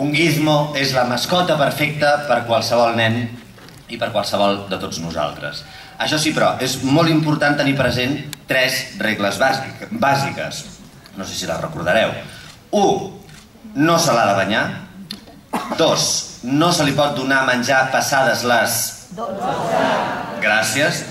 Un gizmo és la mascota perfecta per qualsevol nen i per qualsevol de tots nosaltres. Això sí, però, és molt important tenir present tres regles bàsiques. No sé si les recordareu. 1. No se l'ha de banyar. 2. No se li pot donar a menjar passades les... 12. Gràcies.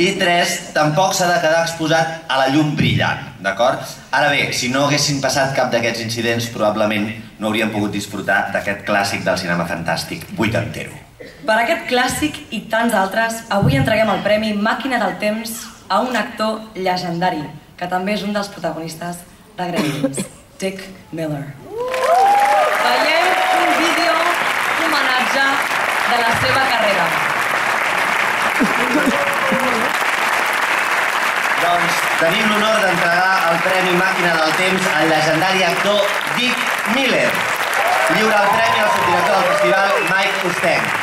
I 3. Tampoc s'ha de quedar exposat a la llum brillant, d'acord? Ara bé, si no haguessin passat cap d'aquests incidents, probablement no hauríem pogut disfrutar d'aquest clàssic del cinema fantàstic, vuitantero. Per aquest clàssic i tants altres, avui entreguem el Premi Màquina del Temps a un actor llegendari, que també és un dels protagonistes de Gremlins, Dick Miller. Veiem un vídeo homenatge de la seva carrera. Doncs tenim l'honor d'entregar el Premi Màquina del Temps al llegendari actor Dick Miller. Lliura el premi al subdirector del festival, Mike Ustenc.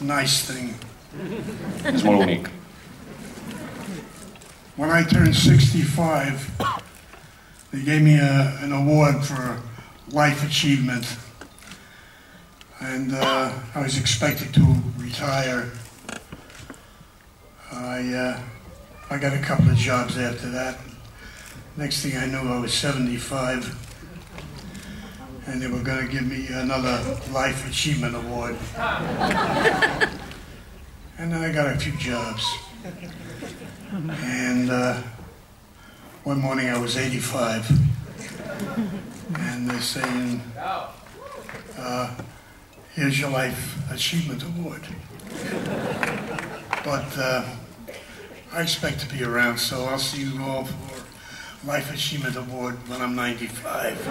Nice thing. Molt bonic. When I turned 65, they gave me a, an award for life achievement. And uh, I was expected to retire. I, uh, I got a couple of jobs after that. Next thing I knew, I was 75. And they were going to give me another Life Achievement Award. and then I got a few jobs. And uh, one morning I was 85. And they're saying, uh, here's your Life Achievement Award. But uh, I expect to be around, so I'll see you all for Life Achievement Award when I'm 95.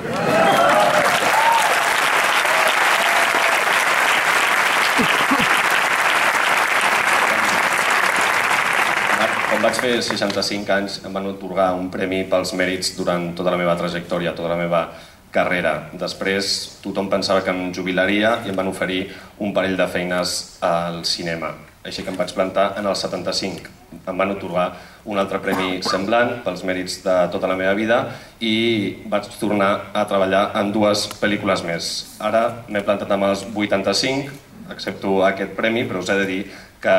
Quan vaig fer 65 anys em van otorgar un premi pels mèrits durant tota la meva trajectòria, tota la meva carrera. Després tothom pensava que em jubilaria i em van oferir un parell de feines al cinema. Així que em vaig plantar en el 75. Em van otorgar un altre premi semblant pels mèrits de tota la meva vida i vaig tornar a treballar en dues pel·lícules més. Ara m'he plantat amb els 85, accepto aquest premi, però us he de dir que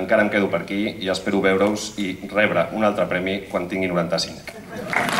encara em quedo per aquí i espero veure-us i rebre un altre premi quan tingui 95.